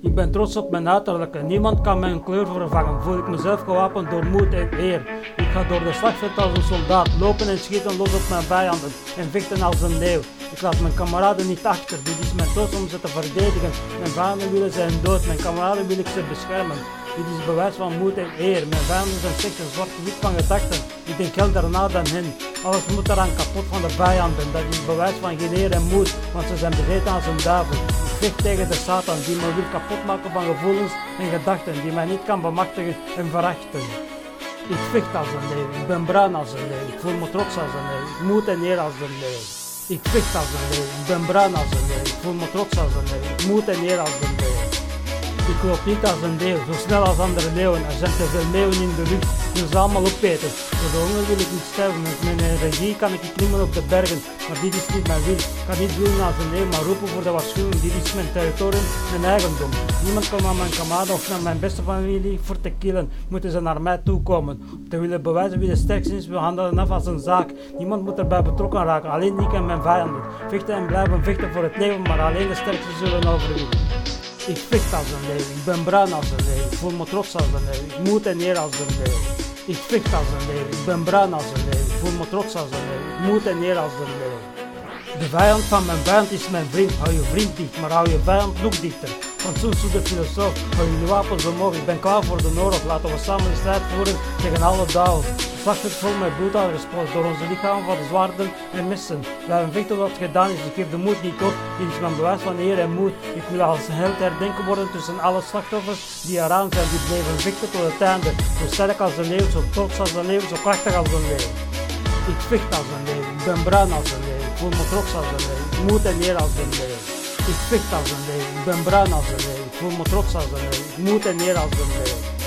Ik ben trots op mijn uiterlijke. Niemand kan mijn kleur vervangen. Voel ik mezelf gewapend door moed en eer. Ik ga door de slagveld als een soldaat. Lopen en schieten los op mijn vijanden. En vechten als een leeuw. Ik laat mijn kameraden niet achter. Dit is mijn trots om ze te verdedigen. Mijn vijanden willen zijn dood. Mijn kameraden wil ik ze beschermen. Dit is bewijs van moed en eer. Mijn vijanden zijn slechts een zwart wit van gedachten. Ik denk helder na dan hen. Alles moet eraan kapot van de vijanden. Dat is bewijs van geen eer en moed, want ze zijn bezeten als een duivel. Vecht tegen de Satan die me wil kapot maken van gevoelens en gedachten, die mij niet kan bemachtigen en verachten. Ik vecht als een leeuw, ik ben bruin als een leeuw, ik voel me trots als een leeuw, ik moed en eer als een leeuw. Ik vecht als een leeuw, ik ben bruin als een leeuw, ik voel me trots als een leeuw, ik moed en eer als een leeuw. Ik loop niet als een leeuw, zo snel als andere leeuwen. Er zijn te veel leeuwen in de lucht, wil ze allemaal opeten. Door de honger wil ik niet sterven, met mijn energie kan ik klimmen op de bergen. Maar dit is niet mijn wil. Ik kan niet willen als een leeuw, maar roepen voor de waarschuwing. Dit is mijn territorium, mijn eigendom. Niemand kan aan mijn kameraden of naar mijn beste familie voor te killen. Moeten ze naar mij toe komen. Om te willen bewijzen wie de sterkste is, we handelen af als een zaak. Niemand moet erbij betrokken raken, alleen ik en mijn vijanden. Vechten en blijven vechten voor het leven, maar alleen de sterkste zullen overwinnen. Ik vecht als een leeuw, ik ben bruin als een leeuw, ik voel me trots als een leeuw, ik moed en eer als een leeuw. Ik vecht als een leeuw, ik ben bruin als een leeuw, ik voel me trots als een leeuw, ik moed en eer als een leeuw. De vijand van mijn vijand is mijn vriend, hou je vriend dicht, maar hou je vijand nog dichter. Zo is de filosoof, hou jullie wapens omhoog, ik ben klaar voor de oorlog, laten we samen de strijd voeren tegen alle duivels. Wordt vol met bloed aangespoeld door onze lichamen van de zwaarden en messen. Blijven vechten wat gedaan is, ik geef de moed niet op, dit is mijn bewijs van eer en moed. Ik wil als held herdenken worden tussen alle slachtoffers die eraan zijn, die bleven vechten tot het einde. Zo sterk als een leeuw, zo trots als een leeuw, zo krachtig als een leeuw. Ik vecht als een leeuw, ik ben bruin als een leeuw, ik voel me trots als een leeuw, ik moed en eer als een leeuw.